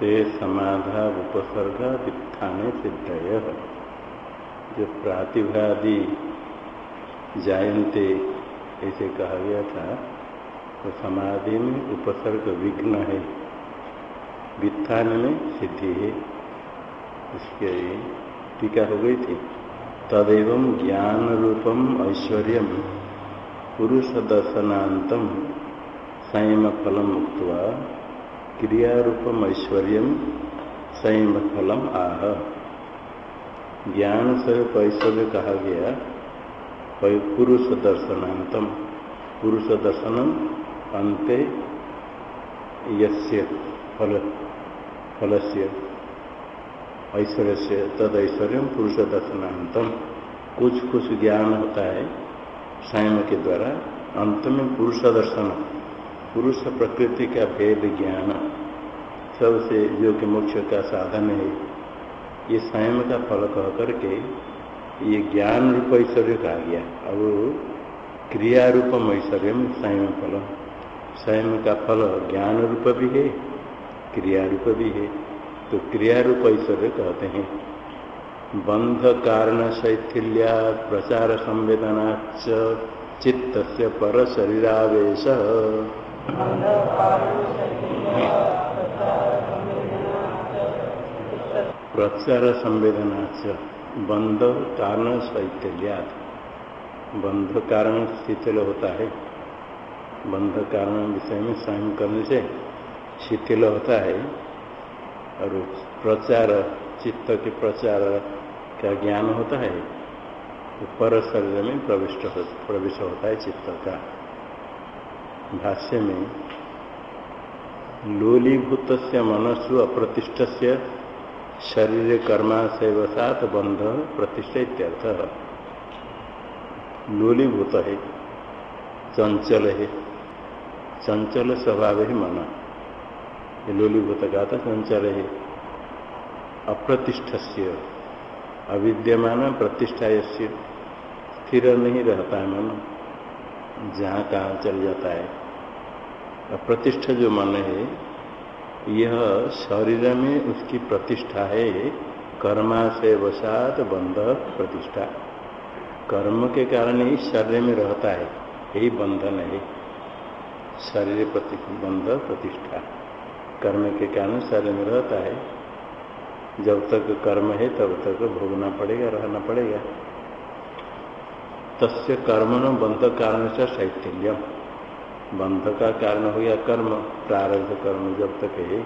ते समाधा उपसर्ग वित्थाने सिद्धय। जो प्रातिभादि जायन्ते, ऐसे कहा गया था तो समाधि में उपसर्ग विघ्न है। वित्थान में सिद्धि है। इसके टीका हो गई थी। तदेव ज्ञान रूपम ऐश्वर्य पुरुष दर्शनातम संयम फलम क्रियारूपम ऐश्वर्य संयम फलम आह। ज्ञान स्वरूप ऐश्वर्य कहा गया पुरुष दर्शनातम पुरुष दर्शनम अंते यस्य फल, फलस्य ऐश्वर्य से तद ऐश्वर्य पुरुष दर्शनातम कुछ कुछ ज्ञान होता है संयम के द्वारा, अंत में पुरुष दर्शन पुरुष प्रकृति का भेद ज्ञान सबसे जो कि मोक्ष का साधन है। ये संयम का फल कह करके ये ज्ञान रूप ऐश्वर्य कहा गया। और क्रिया रूपम ऐश्वर्य संयम फल। संयम का फल ज्ञान रूप भी है, क्रिया रूप भी है। तो क्रिया रूप ऐश्वर्य कहते हैं। बंध कारण शैथिल्या प्रचार संवेदना चित्त पर शरीरावेश। प्रचार संवेदना बंध कारण शैथिल्यात बंध कारण शिथिल होता है। बंध कारण विषय में स्वयं करने से शिथिल होता है। और प्रचार चित्त के प्रचार का ज्ञान होता है। तो पर शरीर में प्रविष्ट हो, प्रवेश होता है चित्त का। भाष्य में लोलीभूत मनसु अप्रतिष्ठ से शरीर कर्माशयवसात बंध प्रतिष्ठा इत्यर्थ। लोलीभूत है, चंचल है, चंचल स्वभाव ही मन। लोलीभूत का तो चंचल है। अप्रतिष्ठ से अविद्यमान प्रतिष्ठा स्थिर नहीं रहता है मन। जहाँ कहाँ चल जाता है। प्रतिष्ठा जो मन है, यह शरीर में उसकी प्रतिष्ठा है। कर्मा से वसात बंध प्रतिष्ठा। कर्म के कारण ही शरीर में रहता है। यही बंधन है। शरीर प्रति बंध प्रतिष्ठा। कर्म के कारण शरीर में रहता है। जब तक कर्म है, तब तक भोगना पड़ेगा, रहना पड़ेगा। तस्य कर्म न बंध कारण से शैथिल्यम बंध का कारण हो गया कर्म, प्रारब्ध कर्म, जब तक है।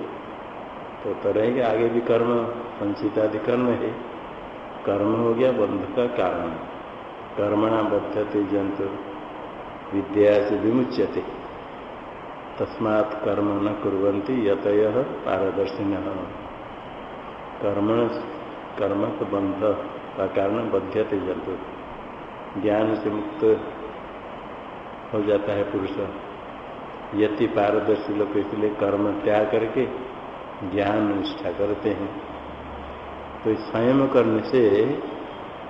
तो तो रहेंगे आगे भी कर्म, संचितादि कर्म है। कर्म हो गया बंध का कारण कर्मणा बद्धते जंतु, विद्या से विमुच्यते। तस्मात् कर्म न कुरंती यतय पारदर्शिन। कर्म कर्म बंध का कारण बध्यते जंतु। ज्ञान से मुक्त हो जाता है पुरुष। यति पारदर्शी लोग इसलिए कर्म त्याग करके ज्ञान निष्ठा करते हैं। तो संयम करने से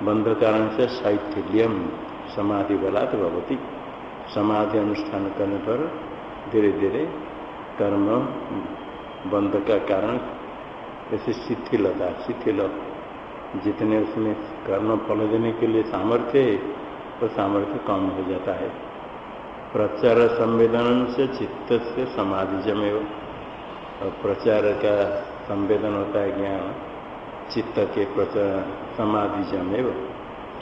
बंध कारण से शैथिल्यम समाधि बलात् भवती। समाधि अनुष्ठान करने पर धीरे धीरे कर्म बंध का कारण ऐसे शिथिलता, शिथिल। जितने उसमें कर्म फल देने के लिए सामर्थ्य है तो सामर्थ्य कम हो जाता है। प्रचार संवेदन से चित्त से समाधि जमे और प्रचार का संवेदन होता है ज्ञान, चित्त के प्रचार समाधि जमे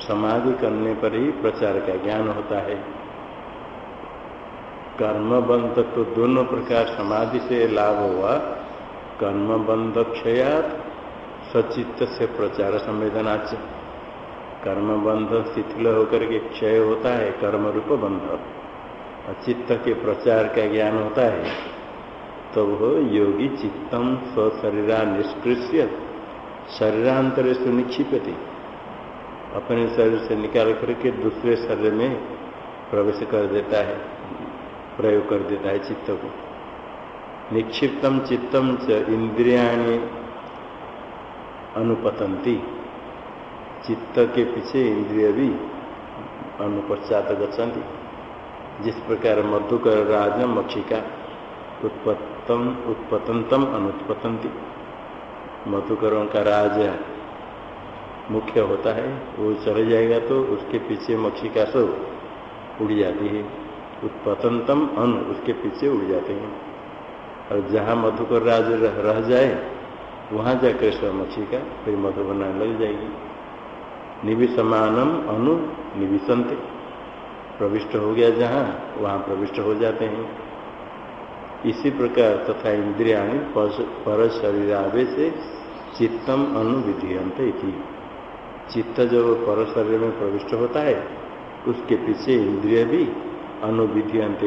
समाधि करने पर ही प्रचार का ज्ञान होता है। कर्म बंध तो दोनों प्रकार समाधि से लाभ हुआ। कर्म बंध क्षयात सचित्त से प्रचार संवेदनाच। कर्म बंध शिथिल होकर के क्षय होता है कर्म रूप बंध। और चित्त के प्रचार का ज्ञान होता है तो वो योगी चित्तम स्वशरीरा निष्कृष्य शरीरांतर से निक्षिपति अपने शरीर से निकाल करके दूसरे शरीर में प्रवेश कर देता है, प्रयोग कर देता है चित्त को। निक्षिप्तम चित्तम च इंद्रियाणी अनुपतंती चित्त के पीछे इंद्रिय भी अनुपश्चात गच्छन्ति। जिस प्रकार मधुकर राज मक्षिका उत्पत्तम, उत्पतंतम अनुत्पतंती। मधुकरण का राज मुख्य होता है। वो चले जाएगा तो उसके पीछे मक्खी का सब उड़ जाती है। उत्पतंतम अन उसके पीछे उड़ जाते हैं। और जहाँ मधुकर राज रह जाए, वहाँ जाकर स्वमक्षी का फिर मधु बनाने लग जाएगी। निविसमानम अनु निविसंत प्रविष्ट हो गया जहाँ, वहाँ प्रविष्ट हो जाते हैं। इसी प्रकार तथा इंद्रिया पर शरीरावे से चित्तम अनुविधियंत चित्त जब पर शरीर में प्रविष्ट होता है, उसके पीछे इंद्रिय भी अनुविधियंत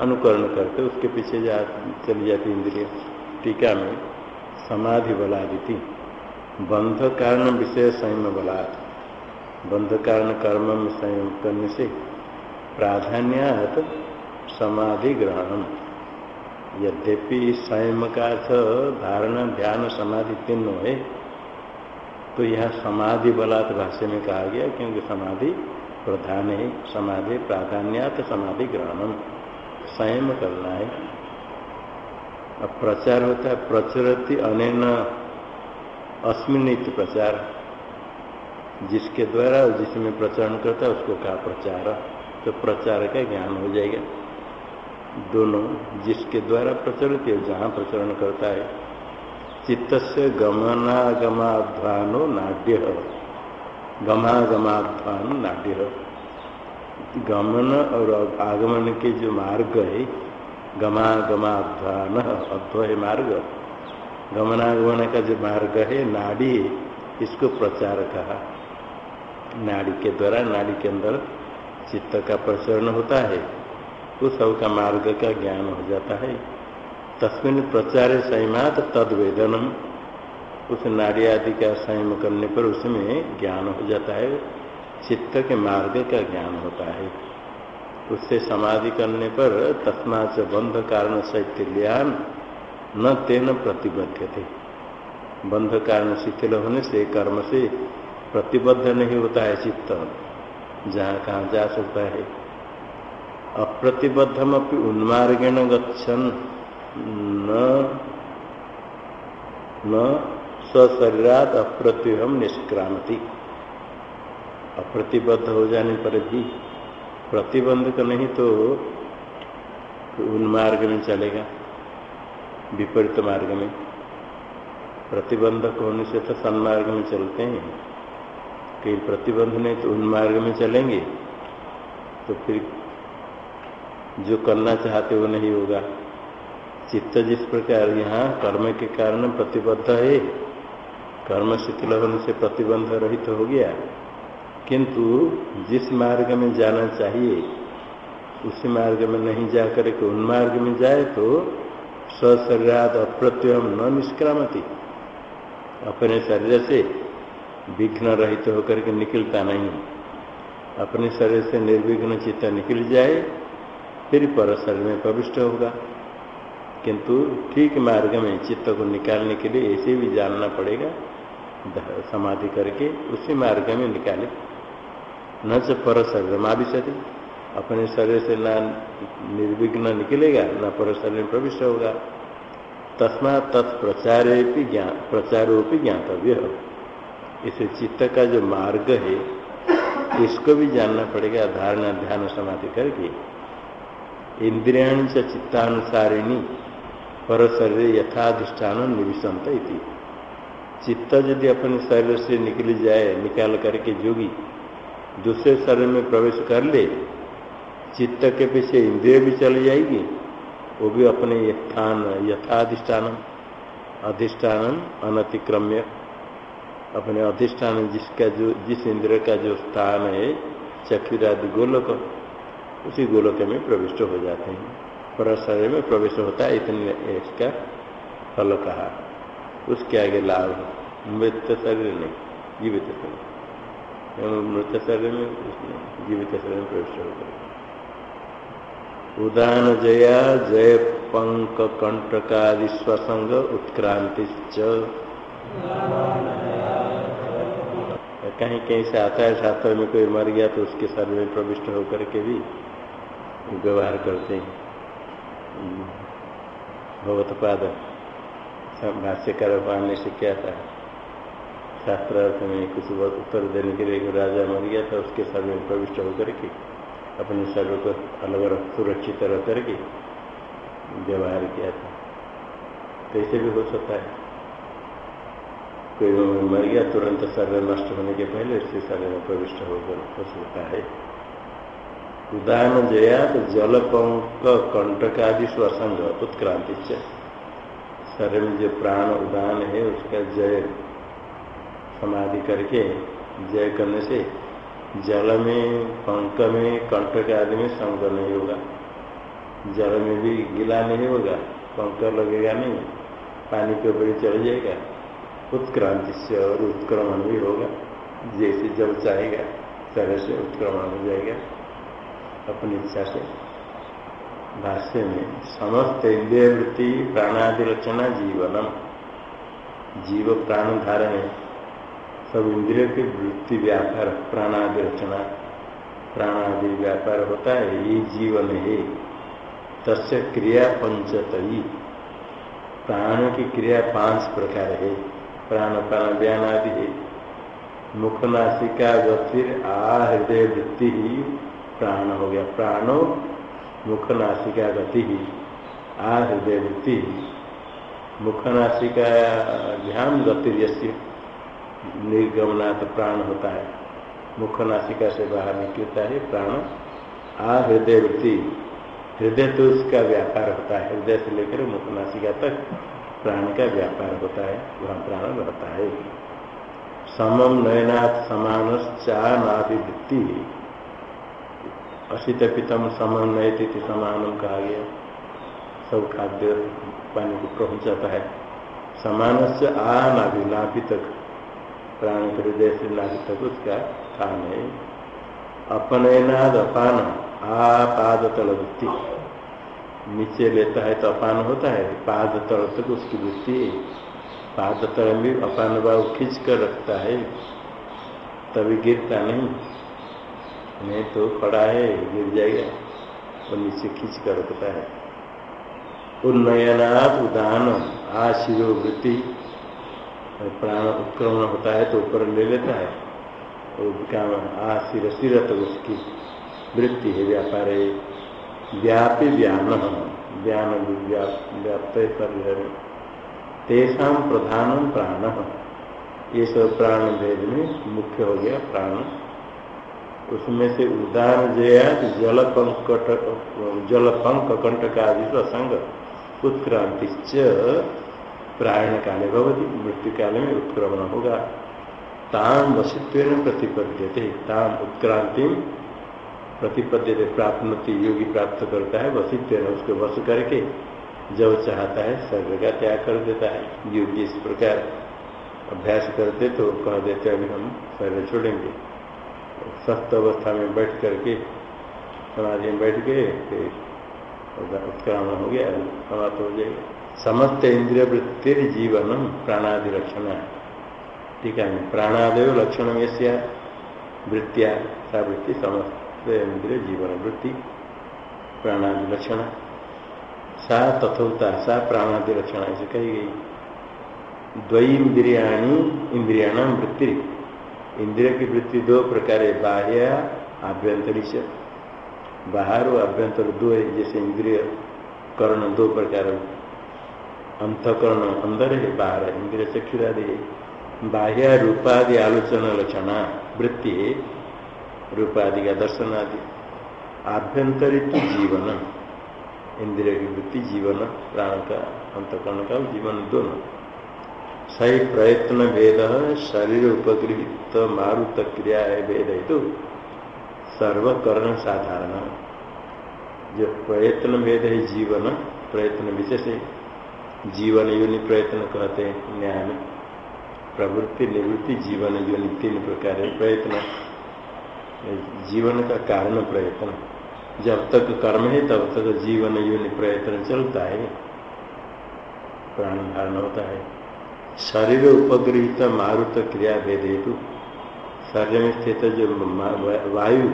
अनुकरण करते उसके पीछे जा, चली जाती इंद्रिय। टीका में समाधि बलादिति बंध कारण विषय संयम बलात् बंध कारण कर्म में संयम करने से प्राधान्यात समाधि ग्रहण यद्यपि संयम का अर्थ धारणा, ध्यान, समाधि तीनों है तो यह समाधि बलात् भाष्य में कहा गया, क्योंकि समाधि प्रधान है। समाधि प्राधान्यात समाधि ग्रहण संयम करना है। अब प्रचार होता है, प्रचरती अनैन अस्मिन प्रचार। जिसके द्वारा, जिसमें प्रचरण करता है, उसको कहा प्रचार। तो प्रचार का ज्ञान हो जाएगा। दोनों जिसके द्वारा प्रचलित है, जहाँ प्रचरण करता है चित्त से गमनागमाध्वानो नाड्य। गमागमाध्वान नाड्य। गमन और आगमन के जो मार्ग है, गमागमाध्वान अध्व है मार्ग। गमनागमन का जो मार्ग है, नाड़ी, इसको प्रचार कहा। नाड़ी के द्वारा, नाड़ी के अंदर चित्त का प्रचरण होता है उस सब का मार्ग का ज्ञान हो जाता है। तस्मिन प्रचार संयमात तद वेदनम उस नाड़ी आदि का संयम करने पर उसमें ज्ञान हो जाता है, चित्त के मार्ग का ज्ञान होता है। उससे समाधि करने पर तस्माच बंध कारण शैथिल्यान न तेन प्रतिबद्ध थे बंध कारण शिथिल होने से कर्म से प्रतिबद्ध नहीं होता है चित्त। जहाँ कहाँ जा सकता है। अप्रतिबद्धम अपनी उन्मार्गेण गच्छन। न न सशरीरात अप्रत्युहम निष्क्रांति अप्रतिबद्ध हो जाने पर भी प्रतिबंधक नहीं तो उन मार्ग में चलेगा। विपरीत मार्ग में। प्रतिबंधक होने से तो सन्मार्ग में चलते हैं। कहीं प्रतिबंध नहीं तो उन मार्ग में चलेंगे। तो फिर जो करना चाहते वो नहीं होगा। चित्त जिस प्रकार यहाँ कर्म के कारण प्रतिबद्ध है, कर्म शिथिल होने से प्रतिबंध रहित तो हो गया। किंतु जिस मार्ग में जाना चाहिए, उसी मार्ग में नहीं जा करके उन मार्ग में जाए तो सशरीरात अप्रत्यम न निष्क्रामती। अपने शरीर से विघ्न रहित तो होकर के निकलता नहीं। अपने शरीर से निर्विघ्न चित्त निकल जाए, फिर पर शरीर में प्रविष्ट होगा। किंतु ठीक मार्ग में चित्त को निकालने के लिए ऐसे भी जानना पड़ेगा समाधि करके उसी मार्ग में निकाले। न च पर शरीर माविशति अपने शरीर से न निर्विघ्न निकलेगा, न पर शरीर में प्रविष्ट होगा। तस्मा तत्प्रचारे प्रचारोपी ज्ञातव्य। इसे चित्त का जो मार्ग है, इसको भी जानना पड़ेगा, धारणा, ध्यान समाधि करके। इंद्रियाणी से चित्तानुसारिणी, पर शरीर यथाधिष्ठान निविशंत इति। चित्त यदि अपने शरीर से निकल जाए, निकाल करके जोगी, दूसरे शरीर में प्रवेश कर ले, चित्त के पीछे इंद्रिय भी चली जाएगी, वो भी अपने स्थान यथाधिष्ठान अधिष्ठान अनतिक्रम्य अपने अधिष्ठान जिसका जो, जिस इंद्र का जो स्थान है, चक्षुरादि गोलक, उसी गोलक में प्रविष्ट हो जाते हैं। पर शरीर में प्रवेश होता है, इतने इसका फल कहा। उसके आगे लाभ मृत शरीर नहीं, जीवित शरीर। मृत शरीर में उसने जीवित शरीर में प्रवेश होकर उदान जया, जय पंक कंटकादि स्वसंग उत्क्रांति कहीं कहीं से आता है छात्र में कोई मर गया तो उसके शरीर में प्रविष्ट होकर के भी व्यवहार करते हैं। भगवत पाद भाष्यकार पाने से क्या था। शास्त्रार्थ में कुछ उत्तर देने के लिए राजा मर गया था, उसके शरीर में प्रविष्ट होकर के अपने शरीर को अलग अलग सुरक्षित रह करके व्यवहार किया था। कैसे भी हो सकता है। कोई मर गया तुरंत शरीर नष्ट होने के पहले उसके शरीर में प्रविष्ट होकर हो सकता है उदाहरण जया तो जल पंक कंटक आदि स्वसंग उत्क्रांति शरीर में जो प्राण उदान है उसका जय समाधि करके जय करने से जल में पंख में कंटक आदि में संग नहीं होगा जल में भी गिला नहीं होगा पंख लगेगा नहीं पानी के ऊपर चढ़ जाएगा उत्क्रांति से और उत्क्रमण भी होगा। जैसे जब चाहेगा, तरह से उत्क्रमण हो जाएगा। अपनी इच्छा से। भाष्य में, समस्त इंद्रिय वृत्ति प्राणादि रचना जीवनम। जीव प्राण धारण। सब इंद्रियों की वृत्ति व्यापार प्राणादि रचना प्राणादि व्यापार होता है, ये जीवन है। तस्य क्रिया पंचतई प्राण की क्रिया पाँच प्रकार है। प्राण प्राण व्यान आदि मुख नासिका गतिर आ हृदय वृत्ति ही प्राण हो गया। प्राणो मुख नासिका गति ही आ हृदय वृत्ति मुख नासिका ध्यान गतिर्यस्य निर्गमनाथ प्राण होता है। मुख नासिका से बाहर निकलता है, प्राण आ हृदय वृत्ति हृदय तो उसका व्यापार होता है। हृदय से लेकर मुख नासिका तक प्राण का व्यापार होता है वह प्राण रहता है। समम नयनाथ समान चानाभिवृत्ति असित पितम समम नयति समानम कहा गया। सब खाद्य पानी को पहुँच जाता है। समान से आ नाभि तक प्राण हृदय से नाभि तक उसका स्थान है। अपनयनाद अपान आपाद तल वृत्ति नीचे लेता है तो अपान होता है। पाद तल तक उसकी वृत्ति पाद तल भी अपान भाव खींच कर रखता है। तभी गिरता नहीं। नहीं तो खड़ा है, गिर जाएगा। वो नीचे खींच कर रखता है। उन्नयनाथ उदान आशिरो वृत्ति प्राण उत्क्रमण होता है तो ऊपर ले लेता है। क्या आ सिर उसकी वृत्ति है, व्यापार है। व्यापी व्यान व्यान व्याप्त शरीर तेषा प्रधान प्राण। ये सब प्राण भेद में मुख्य हो गया प्राण। उसमें से उदाहरण जया जल पंकट, जल पंक कंटक आदि संग उत्क्रांति प्रायण काले भवती, मृत्यु काल में उत्क्रमण होगा। ताम वसित्व प्रतिपद्यते ताम उत्क्रांति प्रतिपद्यते प्राप्त योगी प्राप्त करता है वसित्व उसको वश करके जब चाहता है शरीर का त्याग कर देता है। योगी इस प्रकार अभ्यास करते तो कह देते अभी हम शरीर छोड़ेंगे। सस्त अवस्था में बैठ करके, समाधि में बैठ गए उत्क्रमण हो गया, समाप्त हो जाएगा। समस्त इंद्रिय वृत्ति जीवन प्राणादि लक्षण ठीक है, प्राणादय लक्षण में वृत्तिया सा वृत्ति समस्त। इंद्रिय जीवन वृत्ति प्राणादि लक्षण। सा तथोता सा प्राणादि लक्षण ऐसे कही गई। द्वंद्रियाणी इंद्रियाणाम वृत्ति। इंद्रिय की वृत्ति दो प्रकार है बाह्य आभ्यंतरी से बाहर और अभ्यंतर दो है, जैसे इंद्रिय कर्ण दो प्रकार अंतकरण अंदर है, बाहर इंद्रिय चक्षुरादि बाह्य रूपादि आलोचना लक्षणा वृत्ति रूपादि का दर्शन आदि। आभ्यंतरित जीवन इंद्रिय की वृत्ति जीवन, प्राण का, अंतकरण का, जीवन दोनों। सही प्रयत्न भेद, शरीर उपगृहित मारुत क्रिया भेद है तो सर्वकर्ण साधारण। जो प्रयत्न भेद है जीवन, प्रयत्न विशेष जीवन योनि प्रयत्न कहते हैं न्याय में प्रवृत्ति निवृत्ति, जीवन योनि तीन प्रकार है। प्रयत्न जीवन का कारण प्रयत्न। जब तक कर्म है, तब तक जीवन योनि प्रयत्न चलता है। प्राण धारण होता है। शरीर उपगृहित मारुत क्रिया भेद हेतु शरीर में स्थित जो वायु,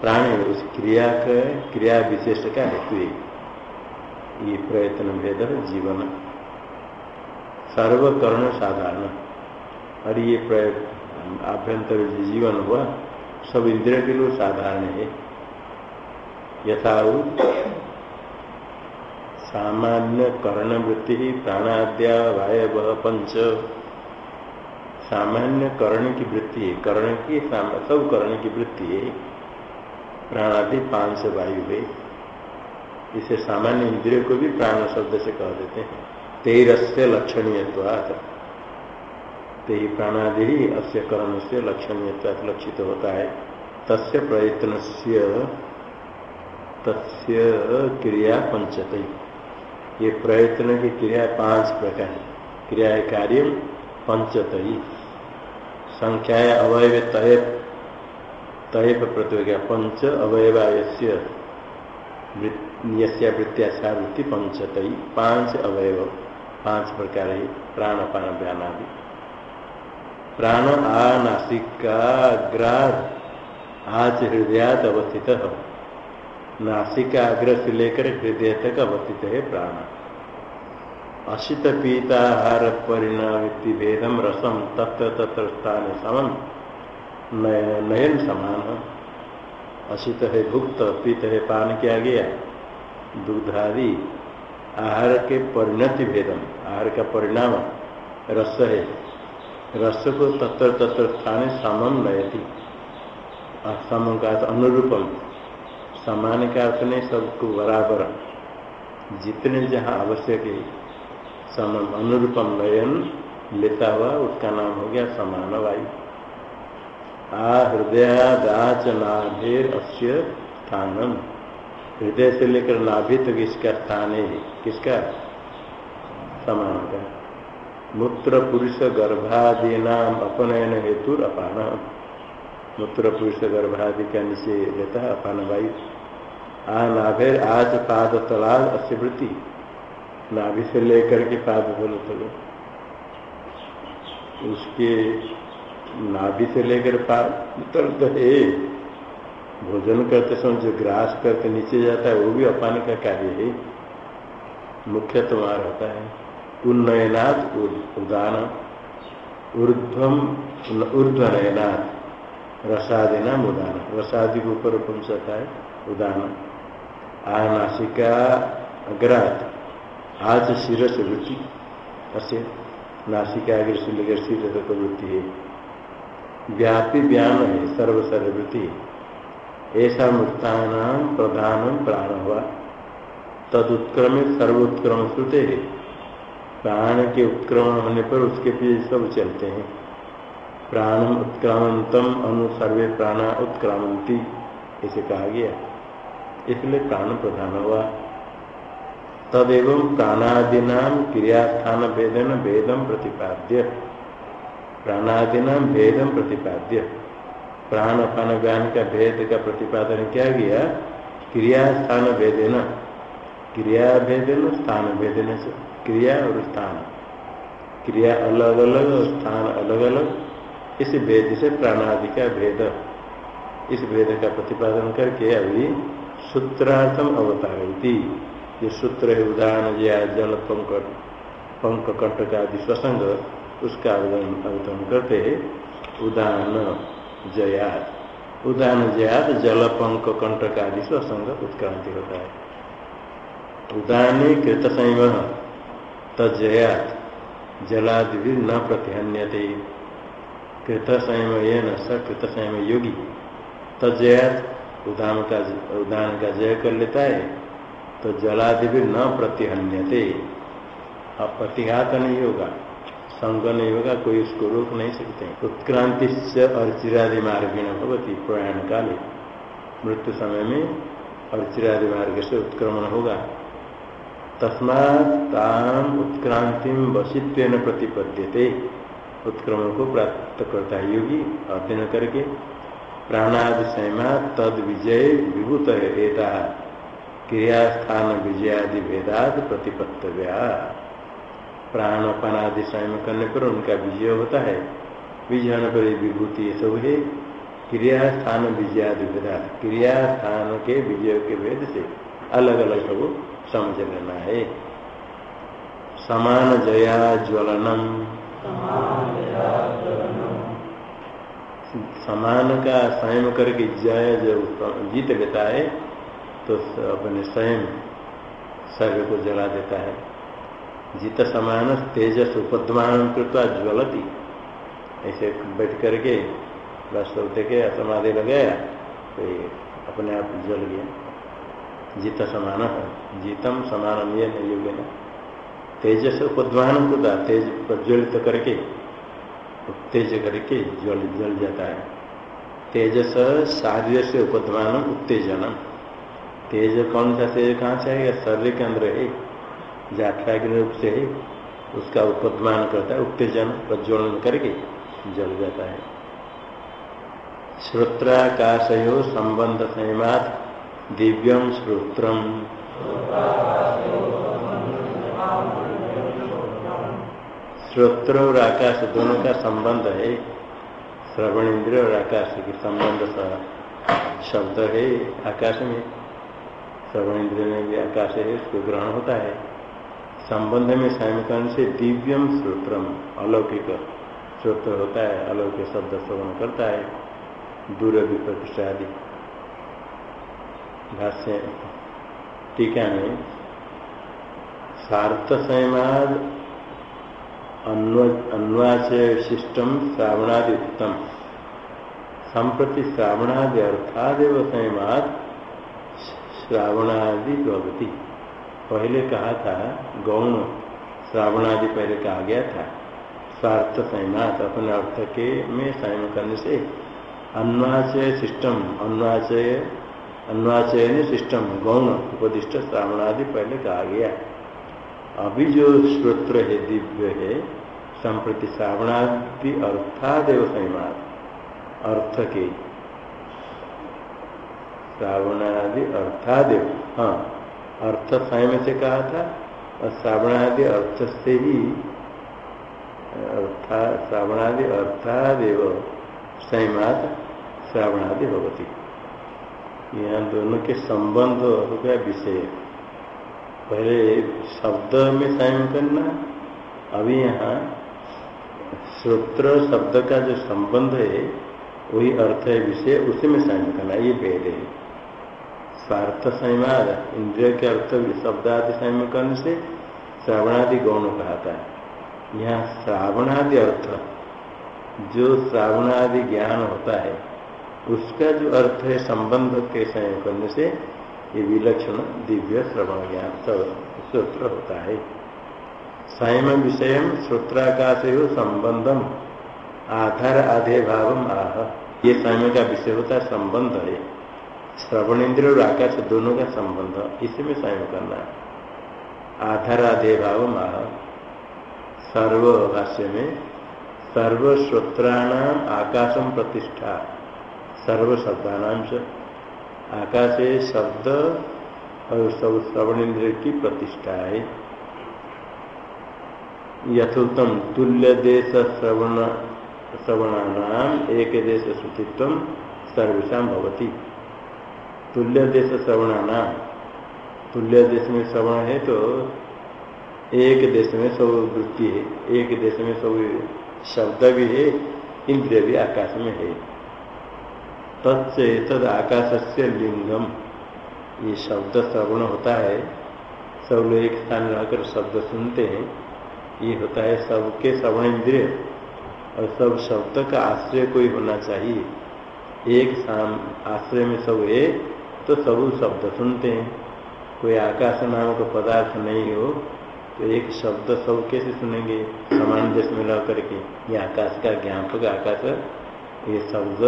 प्राण है उस क्रिया का, क्रिया विशेष का हेतु है। ये प्रयत्न भेद जीवन। सर्वकर्ण साधारण। और ये प्रयत्न आभ्यंतर जीवन हुआ सब इंद्रिय के लिए साधारण है। यथा सामान्य कर्ण वृत्ति ही प्राणाद्या वाय पंच। सामान्य कर्ण की वृत्ति है। कर्ण की सब कर्ण की वृत्ति है। प्राणादि पाँच वायु है। इसे सामान्य इंद्रियों को भी प्राण शब्द से कह देते हैं। तेरस्य लक्षणीय ते प्राणादि ही अस्य कर्ण से लक्षणीय लक्षित होता है। तस्य प्रयत्न तस्य क्रिया पंचत। ये प्रयत्न की क्रिया पाँच प्रकार क्रिया कार्य पंचत संख्या अवयव तय तय प्रतिज्ञा पंच अवयवायस्य वृत्तिया वृत्ति पंचत पाँच अवयव, पाँच प्रकार है। प्राणपान व्यानादि प्राण आ नासिकाग्राद आज हृदयात अवस्थित नासिकाग्र से लेकर हृदय तक अवस्थित है प्राण। अशित पीताहार परिणामिति भेदम रसम तत्र तत्र स्थान समन नयन समान अशित है भुक्त, पीत है पान किया गया। दूध आदि आहार के परिणति भेदम आहार का परिणाम रस है। रस को तत्र तत्र स्थान समम नयति सम का अनुरूपम। समान का अर्थ नहीं, सबको बराबर। जितने जहाँ आवश्यक है सम अनुरूपम नयन लेता हुआ उसका नाम हो गया समान वायु आ हृदयादाच नाभिर अस्य स्थानम। हृदय से लेकर नाभि तक तो इसका स्थान है। किसका? समान का। मूत्र पुरुष गर्भादि नाम अपनयन हेतु अपान। मूत्र पुरुष गर्भादि का नीचे लेता है अपान वायु आ नाभेर आज पाद तलाल अस्य वृत्ति। नाभि से लेकर के पाद बोलो तक उसके नाभि से लेकर पाद तक है। भोजन करते समय जो ग्रास करके नीचे जाता है, वो भी अपान का कार्य है। मुख्य तुम्हारा होता है। उन्नयनाथ उदान ऊर्ध्वम ऊर्ध्वनयनाथ रसादि नाम उदान रसादि के ऊपर पहुँचता है उदान आ नासिका अग्रात आज शिर से वृत्ति असे नासिका अग्र से लेकर सिर तक वृत्ति है व्यापी व्यान है सर्वसर्व वृत्ति ऐसा मुक्तान प्रधान प्राण हुआ तद उत्क्रम सर्वोत्क्रम श्रुते है प्राण के उत्क्रमण होने पर उसके पीछे सब चलते हैं। प्राण उत्क्रामंतम अनु सर्वे प्राण उत्क्रामंती, इसे कहा गया। इसलिए प्राण प्रधान हुआ। तदेव प्राणादीना क्रियास्थान भेदन भेदम प्रतिपाद्य। प्राणादीना भेदम प्रतिपाद्य। प्राण अपान ज्ञान का भेद का प्रतिपादन किया गया? क्रियास्थान भेदेन। क्रिया भेदन स्थान भेदन से। क्रिया और स्थान। क्रिया अलग अलग और स्थान अलग अलग। इस भेद से प्राणादि का भेद। इस भेद का प्रतिपादन करके अभी सूत्रार्थम अवतारती जो सूत्र है उदाहरण या जल पंक पंक कंटक आदि स्वसंग, उसका अवतरण करते है। उदाहरण जयात उदाहरण जयात जल पंक कंटक आदि स्वसंग उत्क्रांति होता है। उदाहरण कृत संयम। तजयात जलादि भी न प्रतिहन्यते कृत संयम ये न स कृत संयम योगी तजयात उदान का उदान का जय कर लेता है तो जलादि भी न प्रतिहन्यते अब प्रतिघात नहीं होगा, संग नहीं होगा, कोई उसको रोक नहीं सकते। उत्क्रांति से अर्चिरादि मार्गिण भगवती प्रयाण काले मृत्यु समय में अर्चिरादि मार्ग से उत्क्रमण होगा। तस्मात्म उत्क्रांति वशित्व प्रतिपद्यते। उत्क्रमण को प्राप्त करता है योगी, अध्ययन करके। प्राणादि संयमा तद विजय विभूत एता। क्रियास्थान विजयादि भेदाद प्रतिपत्तव्या। प्राणपनादि संयम करने पर उनका विजय होता है। विजय होने पर विभूति ये सब है। क्रियास्थान विजयादि भेदाद। क्रियास्थान के विजय के भेद से अलग अलग सब समझ लेना है। समान जया ज्वलनम। समान का संयम करके जय जब जीत लेता है तो अपने स्वयं सर्व को जला देता है। जीत समान, तेजस उपद्मान कृपा ज्वलती। ऐसे बैठ करके बस देखे समाधि लगाया तो अपने आप जल गया। जीत समान है। जीतम समान ये योग्य न तेजस उपद्वान कृता तेज प्रज्वलित करके, उत्तेज करके जल जल जाता है। तेजस शारीर से उपद्वान उत्तेजन तेज कौन सा तेज? कहाँ से आएगा? शरीर के अंदर है। जात्रा के रूप से है। उसका उपद्वान करता है। उत्तेजन प्रज्वलन करके जल जाता है। श्रोत्राकाशयो संबंध संयमात दिव्यम श्रोत्रम श्रोत्र और आकाश दोनों का संबंध है। श्रवण इंद्र और आकाश की संबंध सा शब्द है आकाश में। श्रवण इंद्र में भी आकाश है, उसको ग्रहण होता है। संबंध में सायकरण से दिव्यम श्रोत्रम अलौकिक श्रोत्र होता है, अलौकिक शब्द श्रवण करता है। दूर विप्रतिष्ठा आदि भाष्य टीका में सार्थ संयमाद अन्वाचय शिष्टम श्रावणादि उत्तम संप्रति श्रावणादि अर्थादेव संयमात श्रावणादि भवती। पहले कहा था, गौण श्रावणादि पहले कहा गया था स्वार्थ संयमात अपने अर्थ के में संयम करने से अन्वाचय सिस्टम अन्वाचय अन्वाचय ने सिस्टम गौण, उपदिष्ट श्रावणादि पहले कहा गया। अभी जो श्रोत्र है, दिव्य है, संप्रति श्रावणादि अर्थादेव संयमात अर्थ के। श्रावणादि अर्थादेव हाँ अर्थ संयम से कहा था, और श्रावणादि अर्थ से ही अर्था श्रावणादि अर्थादेव संयमात श्रावणादि भगवती यहाँ दोनों के संबंध हो गया विषय। पहले शब्द में संयम करना, अभी यहाँ श्रोत्र शब्द का जो संबंध है, वही अर्थ है विषय, उसी में संयम करना, ये भेद है। स्वार्थ संयमाद इंद्रिय के अर्थ शब्द आदि संयम करने से श्रावणादि गौण कहता है। यहाँ श्रावणादि अर्थ, जो श्रावणादि ज्ञान होता है उसका जो अर्थ है संबंध के संयम करने से ये विलक्षण दिव्य श्रवण ज्ञान श्रोत्र होता है। संयम विषय श्रोत्राकाश हो संबंधम, आधार आधे भाव आह। ये संयम का विषय होता है संबंध है। श्रवण इंद्र और आकाश दोनों का संबंध, इसी में संयम करना आधार आधे भाव आह। सर्व भाष्य में सर्व श्रोत्राणाम आकाशम प्रतिष्ठा। सर्व शब्दानाम से आकाश शब्द और सब श्रवण इंद्र की प्रतिष्ठा है। यथोत्तम तुल्य देश श्रवण श्रवणानाम एक देश श्रुतित्व सर्वेशा भवती। तुल्य देश श्रवणानाम तुल्य देश में श्रवण है तो एक देश में सब वृत्ति है, एक देश में सब शब्द भी है, इंद्रिय भी आकाश में है। तद आकाश से लिंगम। ये शब्द श्रवण होता है, सब लोग एक स्थान रहकर शब्द सुनते हैं। ये होता है सबके श्रवण इंद्रिय। और सब शब्द का आश्रय कोई होना चाहिए। एक शाम आश्रय में सब है तो सब शब्द सुनते हैं। कोई आकाश नाम का पदार्थ नहीं हो तो एक शब्द सब कैसे सुनेंगे? समान देश में रह करके ये आकाश का ज्ञापक, आकाश ये शब्द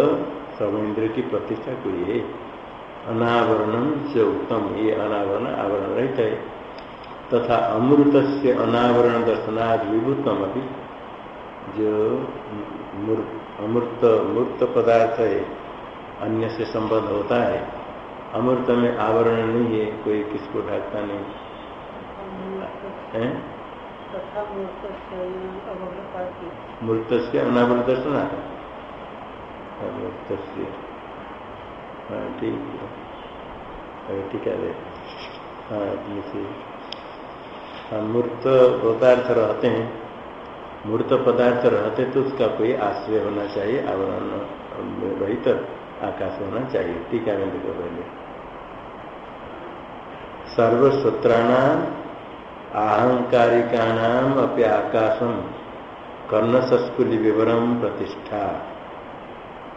सर्वेंद्र की प्रतिष्ठा कोई है अनावरणम से उत्तम। ये अनावरण आवरण रहित है। तथा अमृत से अनावरण दर्शनाद विभुतम अभी जो अमृत मूर्त पदार्थ है अन्य से संबंध होता है। अमृत में आवरण नहीं है कोई किसको ढकता नहीं। है? मूर्त से अनावरण दर्शन हाँ ठीक है ठीक है हाँ हाँ मूर्त पदार्थ रहते हैं मूर्त पदार्थ रहते तो उसका कोई आश्रय होना चाहिए आवरण रहित आकाश होना चाहिए टीका में देखो पहले सर्वसूत्राणाम आहंकारिकाणाम अपि आकाशम कर्ण संस्कुली विवरम प्रतिष्ठा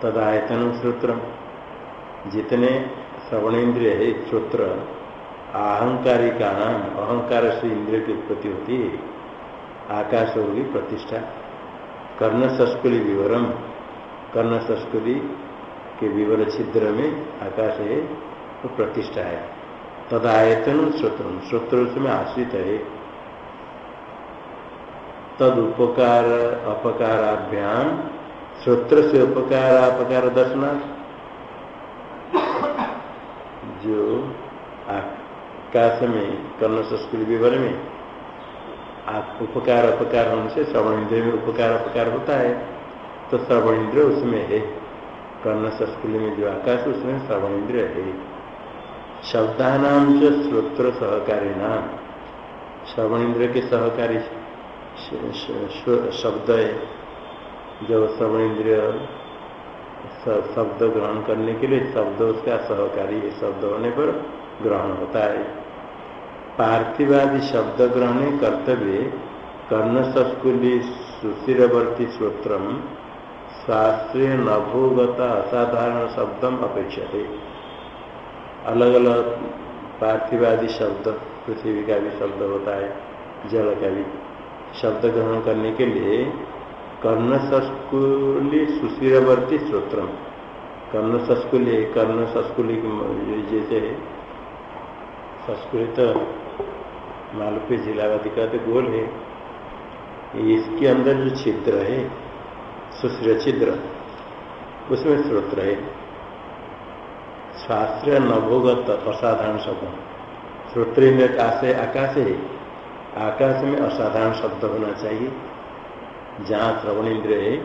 तदायतन श्रोत्र जितने श्रवणेन्द्रिय है श्रोत्र आहंकारिका नाम अहंकार से इंद्रिय की उत्पत्ति होती है आकाश होगी प्रतिष्ठा। कर्ण संस्कुली विवरम कर्ण संस्कुली के विवर छिद्र में आकाश है तो प्रतिष्ठा है। तदायतन श्रोत्र श्रोत्र उसमें आश्रित है। तद उपकार अपकाराभ्याम श्रोत्र से उपकार, अपकार दर्शनार्थ जो आकाश में, कर्ण संस्कृति विवर में उपकार, अपकार होने श्रवण इंद्र में उपकार, अपकार होता है तो श्रवण इंद्र उसमें है। कर्ण संस्कृति में जो आकाश, उसमें श्रवण इंद्र है। शब्दानाम जो श्रोत्र सहकारी नाम श्रवण इंद्र के सहकारी शब्द है। जब श्रवण इंद्रिय शब्द ग्रहण करने के लिए शब्द उसका सहकारी है शब्द होने पर ग्रहण होता है। पार्थिवादि शब्द ग्रहण कर्तव्य कर्ण संस्कुली सुशिरवर्ती श्रोत्र शास्त्रीय नभोगत असाधारण शब्दम अपेक्षते। अलग अलग पार्थिवादि शब्द, पृथ्वी का भी शब्द होता है, जल का भी। शब्द ग्रहण करने के लिए कर्ण संस्कुली सुशिरवर्ती स्त्रोत्र कर्ण संस्कुली कर्ण संस्कुली जैसे संस्कृत मालूपी जिलावादी कहते गोल है। इसके अंदर जो छिद्र है सुश्र छिद्र, उसमें स्त्रोत्र है। शास्त्र नभोगत असाधारण शब्द। श्रोत्र आकाश है। आकाश में असाधारण शब्द होना चाहिए। जहाँ श्रवण इंद्र है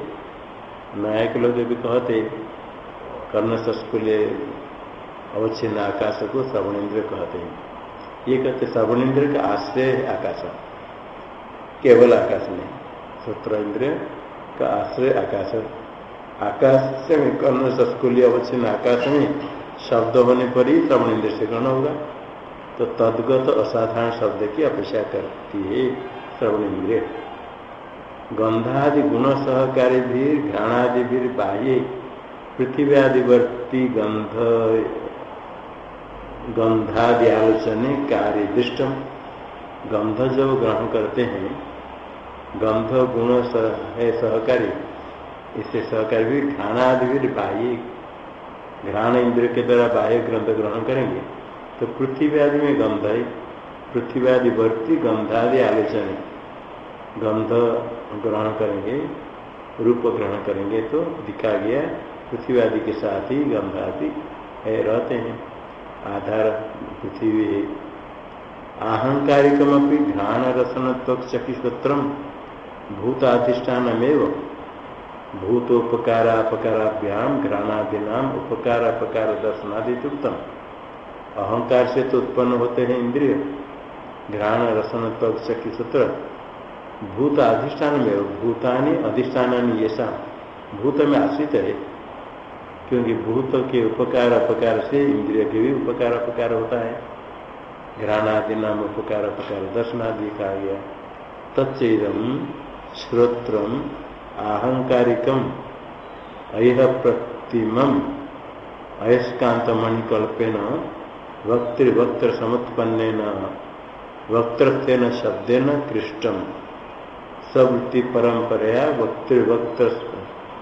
नायक लोग भी कहते कर्ण संस्कुल्य अवच्छिन्न आकाश को श्रवण इंद्र कहते हैं। ये कहते श्रवण इंद्र का आश्रय आकाश। केवल आकाश में सूत्र इंद्र का आश्रय आकाश। आकाश में कर्ण संस्कुल्य अवच्छिन्न आकाश में शब्द होने पर ही श्रवण इंद्र से ग्रहण होगा। तो तदगत असाधारण शब्द की अपेक्षा करती है श्रवण इंद्रिय गंधादि गुण सहकारी भी घ्राणादि भी बाह्य। पृथ्वी आदिवर्ती गंध, गंधादि आलोचने कार्य दृष्टम। गंध जब ग्रहण करते हैं, गंध गुण है सहकारी। इससे सहकारी भी घ्राणादि भी बाह्य। घ्राण इंद्र के द्वारा बाह्य ग्रंथ ग्रहण करेंगे तो पृथ्वी आदि में गंध है, पृथ्वी आदि वर्ती गंधादि आलोचने। गंध ग्रहण करेंगे, रूप ग्रहण करेंगे तो दिखा गया पृथ्वी आदि के साथ ही गंध आदि रहते हैं। आधार पृथ्वी अहंकारिकम अपनी घ्राण रसन चकिश्रोत्र भूताधिष्ठानमेव। भूतोपकारापकाराभ्याम घ्राणादीनाम उपकार अपकार दर्शनादि उत्तम अहंकार से तो उत्पन्न होते हैं इंद्रिय। घ्राण रसन चकिसूत्र भूत अधिष्ठान में भूतानी अधिष्ठान ये भूत में आश्रित है, क्योंकि भूत के उपकार अपकार से इंद्रिय के भी उपकार अपकार होता है। घ्राणादि नाम उपकार अपकार, दर्शनादि कहा गया। तच्चेदम श्रोत्र आहंकारिकम अह प्रतिम अयस्कांत मणिकल्पेन वक्तृवक्त्र समुत्पन्न वक्तृत्व शब्देन कृष्टम। सवृत्ति परंपरया वक्तृवक्त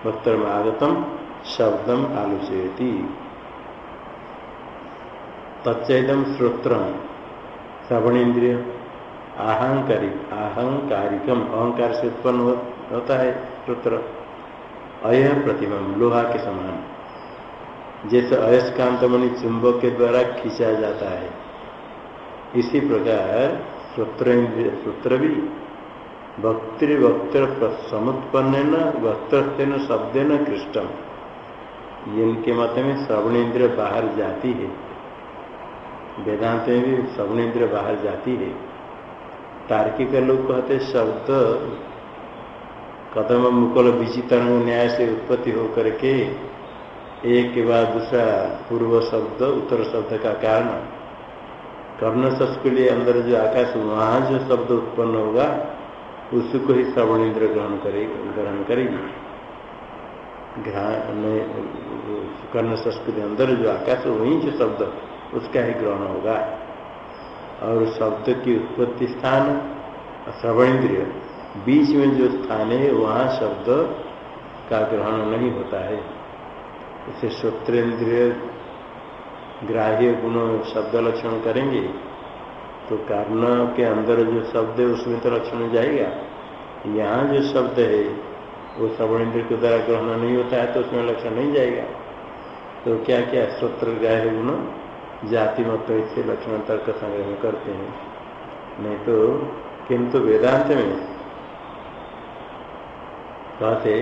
वक्त्र में आगतम शब्दम आलोचयती। तच्चम श्रोत्र श्रवणेन्द्रिय। अहंकारी अहंकारिकम। अहंकार से उत्पन्न होता है श्रोत्र। अय प्रतिमा लोहा के समान। जैसे अयस्कांत मणि चुंबक के द्वारा खींचा जाता है। इसी प्रकार श्रोत्र श्रोत्र भी वक्तृवक्त्र समुत्पन्न वक्तृत्व शब्द न कृष्टम इनके मत में श्रवण इंद्र बाहर जाती है। वेदांत में भी सगुण इंद्रिय बाहर जाती है। तार्किक लोग कहते शब्द कदम मुकुल विचितरंग न्याय से उत्पत्ति होकर के एक के बाद दूसरा पूर्व शब्द, उत्तर शब्द का कारण। कर्ण शब्द के लिए अंदर जो आकाश, वहाँ जो शब्द उत्पन्न होगा उसको ही श्रवण इंद्र ग्रहण करेगी। ग्रहण करेगी कर्ण संस्कृति अंदर जो आकाश वही जो शब्द, उसका ही ग्रहण होगा। और शब्द की उत्पत्ति स्थान, श्रवण इंद्रिय, बीच में जो स्थान है, वहाँ शब्द का ग्रहण नहीं होता है। इसे श्रोत्रेन्द्रिय, ग्राह्य गुण शब्द लक्षण करेंगे। तो कारण के अंदर जो शब्द है, उसमें तो लक्षण जाएगा। यहाँ जो शब्द है, वो श्रवण इंद्र के द्वारा ग्रहण नहीं होता है तो उसमें लक्षण नहीं जाएगा। तो क्या क्या श्रोत्र ग्राह्य गुण? जाति, मत इससे लक्षण तर्क संग्रह करते हैं। नहीं तो किंतु वेदांत में कहते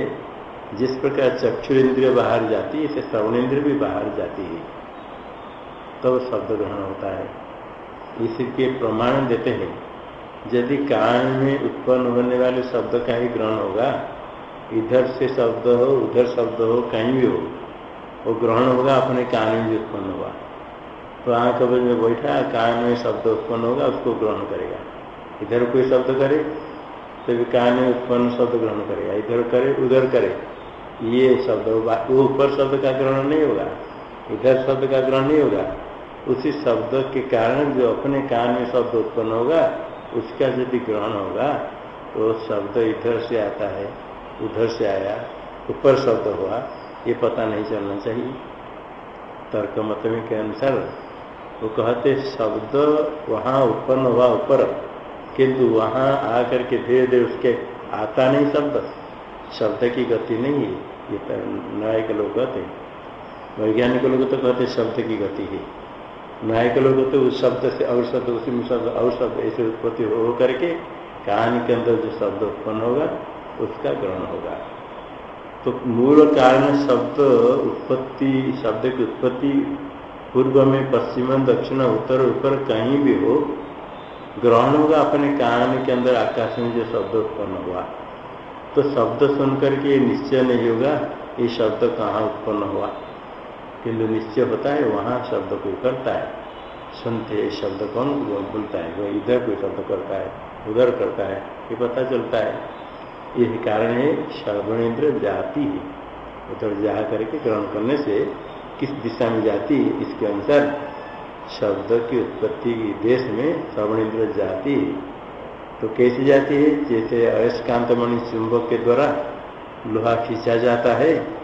जिस प्रकार चक्षु इंद्रिय बाहर जाती है, इसे श्रवण इंद्रिय भी बाहर जाती है, तब तो शब्द ग्रहण होता है। इसके प्रमाण देते हैं। यदि कान में उत्पन्न होने वाले शब्द का ही ग्रहण होगा, इधर से शब्द हो, उधर शब्द हो, कहीं भी हो, वो ग्रहण होगा, अपने कान में भी उत्पन्न होगा। तो आँख आँख में बैठा, कान में शब्द उत्पन्न होगा, उसको ग्रहण करेगा। इधर कोई शब्द करे तो भी कान में उत्पन्न शब्द ग्रहण करेगा। इधर करे, उधर करे, ये शब्द वो ऊपर शब्द का ग्रहण नहीं होगा, इधर शब्द का ग्रहण नहीं होगा। उसी शब्द के कारण जो अपने कान में शब्द उत्पन्न होगा, उसका यदि ग्रहण होगा तो शब्द इधर से आता है, उधर से आया, ऊपर शब्द हुआ, ये पता नहीं चलना चाहिए। तर्क मत में के अनुसार वो कहते शब्द वहाँ उत्पन्न हुआ ऊपर, किंतु वहाँ आकर के धीरे धीरे उसके आता नहीं शब्द। शब्द की गति नहीं है, ये तो न्याय के लोग कहते वैज्ञानिक लोग तो कहते शब्द की गति है। न्याय के लोग तो उस शब्द से और शब्द, उसी शब्द और शब्द ऐसे उत्पत्ति हो करके कहानी के अंदर जो शब्द उत्पन्न होगा, उसका ग्रहण होगा। तो मूल कारण शब्द उत्पत्ति, शब्द की उत्पत्ति पूर्व में, पश्चिम, दक्षिण, उत्तर, ऊपर कहीं भी हो, ग्रहण होगा अपने कान के अंदर, आकाश में जो शब्द उत्पन्न हुआ। तो शब्द सुन करके निश्चय नहीं होगा, ये शब्द कहाँ उत्पन्न हुआ। किंतु निश्चय होता है, वहाँ शब्द कोई करता है। सुनते शब्द कौन बोलता है। वह इधर कोई शब्द करता है, उधर करता है, ये पता चलता है। यही कारण है, श्रवणेन्द्र जाति उधर जा करके ग्रहण करने से किस दिशा में जाती इसके अनुसार शब्द की उत्पत्ति की देश में श्रवणेन्द्र जाति तो कैसी जाती है? जैसे अयस्कांत मणि चुंबक के द्वारा लोहा खींचा जाता है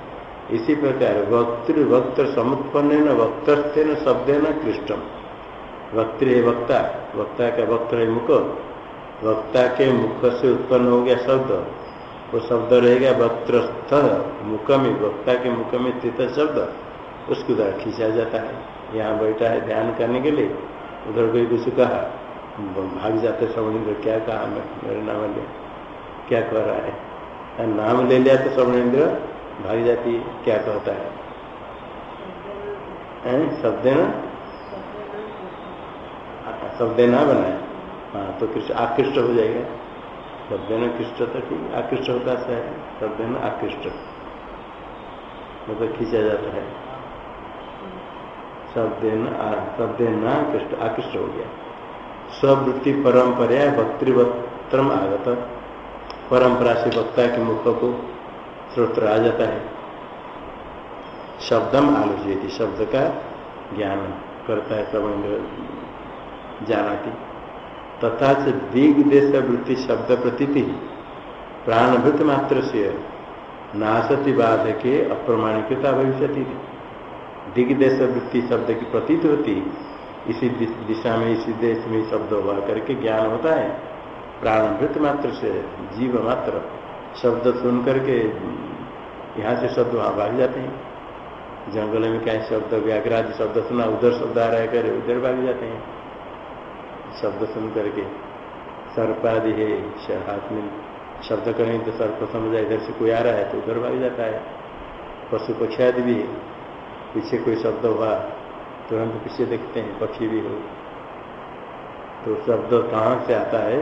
इसी प्रकार वक्तृ वक्त समुत्पन्न न वक्त न शब्द न कृष्टम वक्त है वक्ता वक्ता का वक्त है मुख। वक्ता के मुख से उत्पन्न हो गया शब्द। वो शब्द रहेगा वक्त्रस्थ मुख में वक्ता के मुख में स्थित शब्द। उसके द्वारा खींचा जाता है। यहाँ बैठा है ध्यान करने के लिए। उधर कोई कुछ कहा भाग जाते श्रवणेन्द्र क्या कहा मेरे नाम ले। क्या कह रहा है? नाम ले लिया तो श्रवणेन्द्र भाग जाती है, क्या कहता है? शब्द ना शब्द ना बनाए। हाँ तो कृष्ण आकृष्ट हो जाएगा। शब्द न कृष्ट तो ठीक आकृष्ट होता है शब्द न आकृष्ट। मतलब खींचा जाता है। शब्द शब्द न आकृष्ट आकृष्ट हो गया। स्ववृत्ति परंपरा वक्तृवक्त्रम आगत परंपरा से वक्ता के मुख को श्रोत्र आ जाता है। शब्दम आलोचित शब्द का ज्ञान करता है सब जानाती। तथा से दिग्देश वृत्ति शब्द प्रतीति, प्राणभृत मात्र से नाशति बाध के अप्रमाणिकता भविष्य दिग्देश वृत्ति शब्द की प्रतीत होती, इसी दिशा में, इसी देश में शब्द हुआ करके ज्ञान होता है। प्राणभृत मात्र से जीव मात्र शब्द सुन करके, यहाँ से शब्द वहाँ भाग जाते हैं। जंगल में क्या शब्द व्याघ्रादि शब्द सुना, उधर शब्द आ रहा है उधर भाग जाते हैं। शब्द सुन करके, सर्प आदि है हाथ में शब्द करें तो सर्प समझा इधर से कोई आ रहा है तो उधर भाग जाता है। पशु पक्षी आदि भी पीछे कोई शब्द हुआ, तुरंत पीछे देखते हैं, पक्षी भी हो। तो शब्द कहाँ से आता है,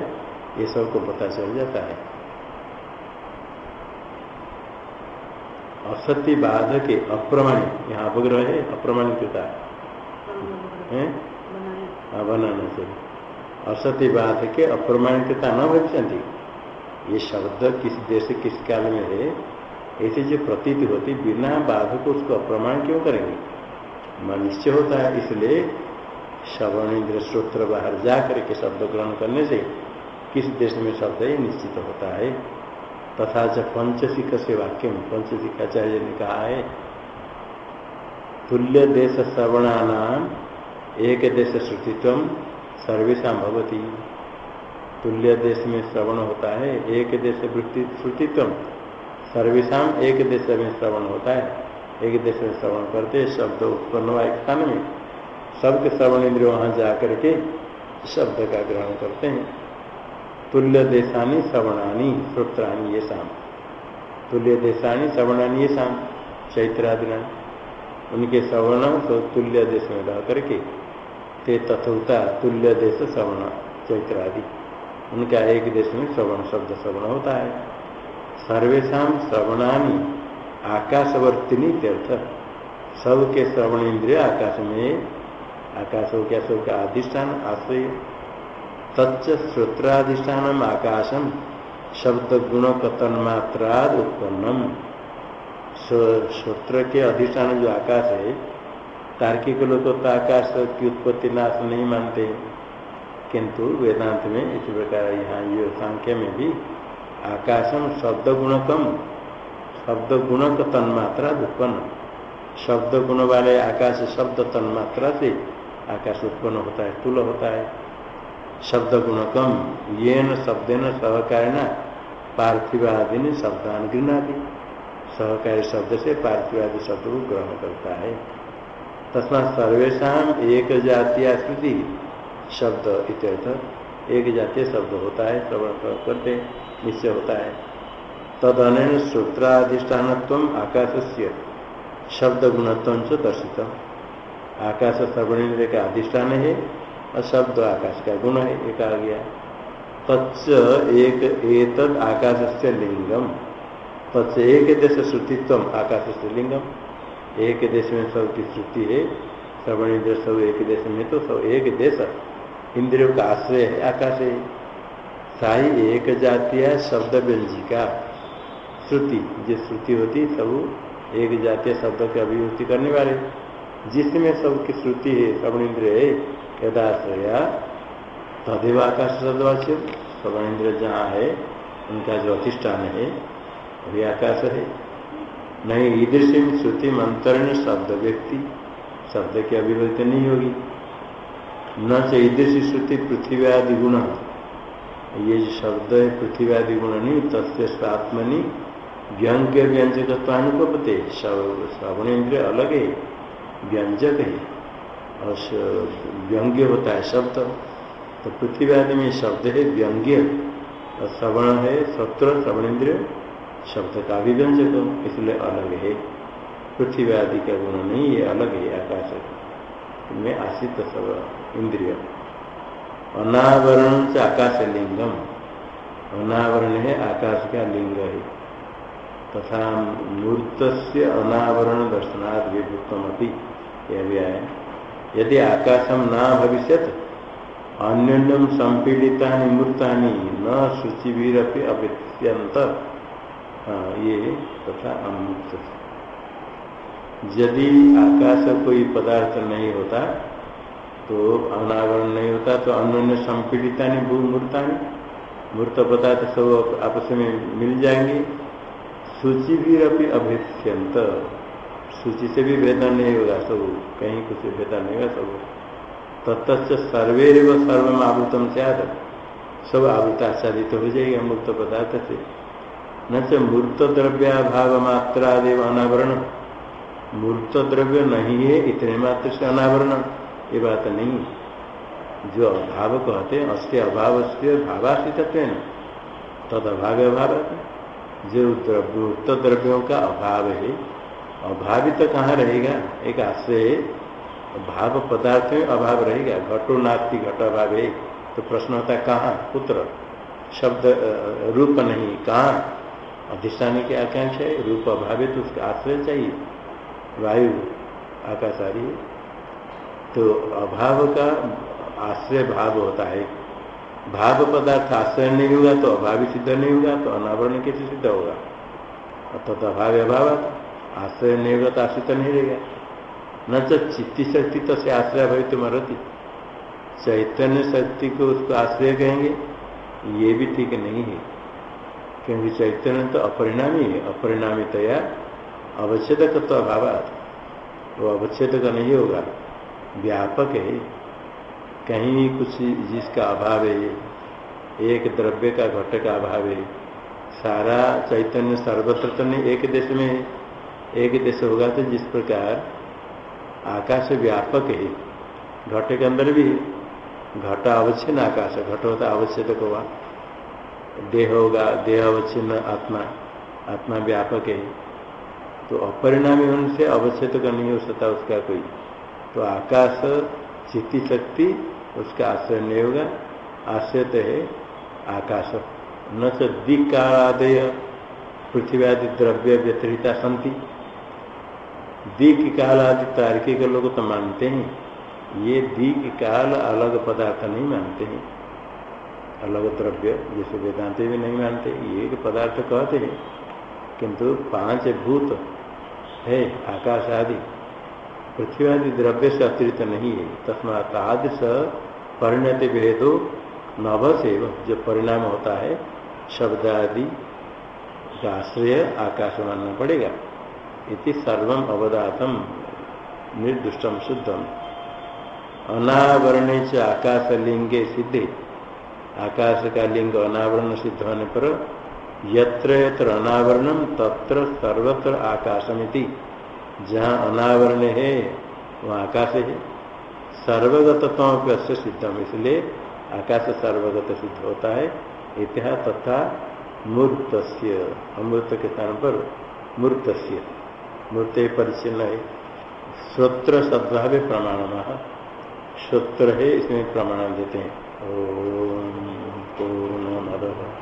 ये सबको पता चल जाता है। असत्य बाध के अप्रमाणित यहाँ अपग्रह है अप्रमाणित होता है? हाँ? बनाना चाहिए। असत्य बाध के अप्रमाणिकता न भविष्य ये शब्द किस देश, किस काल में है? ऐसे जो प्रतीत होती, बिना बाध को उसको अप्रमाण क्यों करेंगे? मनुष्य होता है, इसलिए श्रवण इंद्र श्रोत्र बाहर जा करके शब्द ग्रहण करने से किस देश में शब्द है, निश्चित होता है। तथा च पंचशिख से वाक्य में पंचशिखाचार्य ने कहा है तुल्य देश श्रवणानाम एक देश श्रुतित्व सर्वेशा भवती। तुल्य देश में श्रवण होता है एक देश वृत्ति श्रुतित्व सर्वेशा एक देश में श्रवण होता है। एक देश में श्रवण करते, शब्द उत्पन्न हुआ एक स्थान में। सबके श्रवण इंद्रिय वहाँ जाकर के शब्द का ग्रहण करते हैं। तुल्य देशानी श्रवणानी श्रोत्राणी ये शाम तुल्य देशानी श्रवणानी ये शाम चैत्रादिना उनके श्रवण तो तुल्य देश में रह करके, ते तथोता तुल्य देश श्रवण चैत्रादि। उनका एक देश में श्रवण शब्द श्रवण होता है। सर्वेशा श्रवणानी आकाशवर्तिनी तीर्थ सबके श्रवण इंद्रिय आकाश में आकाश हो क्या सबका अधिष्ठान आश्रय। तच्च श्रोत्राधिष्ठान आकाशम शब्द गुण तन्मात्राद उत्पन्नम। श्रोत्र के अधिष्ठान जो आकाश है तार्किक लोग तो आकाश की उत्पत्ति नाश नहीं मानते। किंतु वेदांत में इस प्रकार यहाँ ये सांख्य में भी आकाशम शब्द गुणकम शब्द गुणक तन्मात्रा उत्पन्न शब्द गुण वाले आकाश शब्द तन्मात्रा से आकाश उत्पन्न होता है तुल होता है। शब्द गुणकम ये न शब्देन सहकारिणा पार्थिवादि ने शब्दान गृहणादि सहकारी शब्द से पार्थिवादि शब्द को ग्रहण करता है। तस्मा सर्वेशा एक जातीय स्मृति शब्द इत्यर्थ एक जातीय शब्द होता है, श्रवण करते, निश्चय होता है। तदन श्रोत्राधिष्ठान आकाश से शब्द गुणत्व दर्शित आकाश श्रवण का अधिष्ठान है और शब्द आकाश का गुण है, एक आ गया। तच्च एक एतद आकाश से लिंगम। तच्च एक देश श्रुतित्व आकाश से लिंगम। एक देश में सब की श्रुति है, श्रवण इंद्र सब एक देश में तो सब एक देश। इंद्रियों का आश्रय है, आकाश है। साई एक जातीय शब्द व्यंजिका श्रुति जो श्रुति होती सब एक जातीय शब्द की अभिव्यक्ति करने वाले। जिसमें सबकी श्रुति है, श्रवण इंद्र है यदाश्रया तदेव आकाश शब्दवाच्य श्रवण इंद्र जहाँ है उनका जो अधिष्ठान है, वही आकाश है। नहीं, ईदृशी श्रुति मंत्रण शब्द व्यक्ति शब्द की अभिव्यक्ति नहीं होगी। न से ईदृशी श्रुति पृथ्वी आदि गुण। ये जो शब्द है पृथ्वी आदि गुण नहीं, तस्य आत्मनि व्यंग्य व्यंजकत्वानुपते श्रवण इंद्रिय अलग है, व्यंजक है। व्यंग्य होता है शब्द तो पृथ्वी आदि में शब्द है व्यंग्य, और श्रवण है सत्र श्रवण इंद्रिय शब्द का भी व्यंजक इसलिए अलग है। पृथ्वी आदि का गुण नहीं, ये अलग है आकाश में आशित सब इंद्रिय। अनावरण से आकाश लिंगम। अनावरण है आकाश का लिंग है। तथा मूर्त से अनावरण दर्शनाथ विभुत्तम अपनी यह भी आया। यदि आकाशम न भविष्य अन्योन्यम संपीड़िता मूर्ता न शुचिवीरपि अभित्यंत ये तथा अमूर्त यदि आकाश कोई पदार्थ नहीं होता तो अनावरण नहीं होता तो अन्य संपीड़िता भू मूर्ता मूर्त पदार्थ सब आपस में मिल जाएँगे। अभी अभित्यंत सूची से भी भेदन नहीं होगा, सब कहीं कुछ भेदन नहीं होगा, सब। तत्च सर्वे व सर्वम आवृतम से सब आवृत आच्छादित हो जाएगा मूर्त पदार्थ से। न च मूर्त द्रव्याभाव मात्रा देव अनावरण। मूर्त द्रव्य नहीं है, इतने मात्र से अनावरण। ये बात नहीं। जो अभाव कहते हैं, अस्य अभाव से भावाश्रित तद अभाव अभाव जो द्रव्य द्रव्यों का अभाव है अभावित तो कहाँ रहेगा? एक आश्रय भाव पदार्थ में अभाव रहेगा। घटो नास्ती, घट अभाव है। तो प्रश्न होता है, कहाँ? पुत्र। शब्द रूप नहीं। कहाँ? अधिष्ठान की आकांक्षा है। रूप अभाव है तो उसका आश्रय चाहिए। वायु आकाश तो अभाव का आश्रय भाव होता है। भाव पदार्थ आश्रय नहीं होगा तो अभावी सिद्ध नहीं होगा तो अनावरण कैसे सिद्ध होगा? अर्थात तो अभाव अभाव आश्रय नहीं होगा तो आश्रित नहीं रहेगा। न तो चित्ती शक्ति तो से आश्रय भवित तो मरती चैतन्य शक्ति को उसको आश्रय कहेंगे, ये भी ठीक नहीं है। क्योंकि चैतन्य तो अपरिणामी है अपरिणामी अपरिणामितया अवच्छेद तो अभाव वो अवच्छेद का नहीं होगा, व्यापक है। कहीं कुछ जिसका अभाव है, एक द्रव्य का घट का अभाव है, सारा चैतन्य सर्वत्र तो नहीं, एक देश में एक देश होगा तो जिस प्रकार आकाश व्यापक है, घट के अंदर भी घट अवच्छिन्न आकाश, घट होता अवच्छेद होगा देह होगा, देह अवच्छिन्न आत्मा आत्मा व्यापक है। तो अपरिणामी होने से अवच्छेद का नहीं हो सकता उसका कोई। तो आकाश चित्ती शक्ति, उसका आश्रय नहीं होगा, आश्रय तो है आकाश। न तो दिक्कालादय पृथ्वी आदि द्रव्य व्यतिरिता संति दिक काल आदि तार्किक लोग तो मानते हैं। ये दिक काल अलग पदार्थ नहीं मानते हैं। अलग द्रव्य, जैसे वेदांत भी नहीं मानते, ये एक पदार्थ कहते हैं। किंतु पाँच भूत है, आकाश आदि। पृथ्वी आदि द्रव्य से अतिरिक्त नहीं है। तस्मात आदि स परिणति भेदो नभ से जो परिणाम होता है शब्द आदि का आश्रय आकाश मानना पड़ेगा। इति सर्वम अवदातम, निर्दुष्टम शुद्धम। अनावरण से आकाश लिंगे सिद्धे। आकाश का लिंग अनावरण सिद्ध होने पर यत्र यत्र अनावरणम तत्र सर्वत्र आकाशमिति। जहाँ अनावरण है, वहाँ आकाश है। सर्वगत से सिद्धम, इसलिए आकाश सर्वगत सिद्ध होता है। इतिहास तथा मूर्त अमृत के स्थान पर मूर्त मूर्त परिचिन्न है श्रोत्र सद्भाव प्रमाण श्रोत्र है इसमें प्रमाण देते हैं। ओम पूर्ण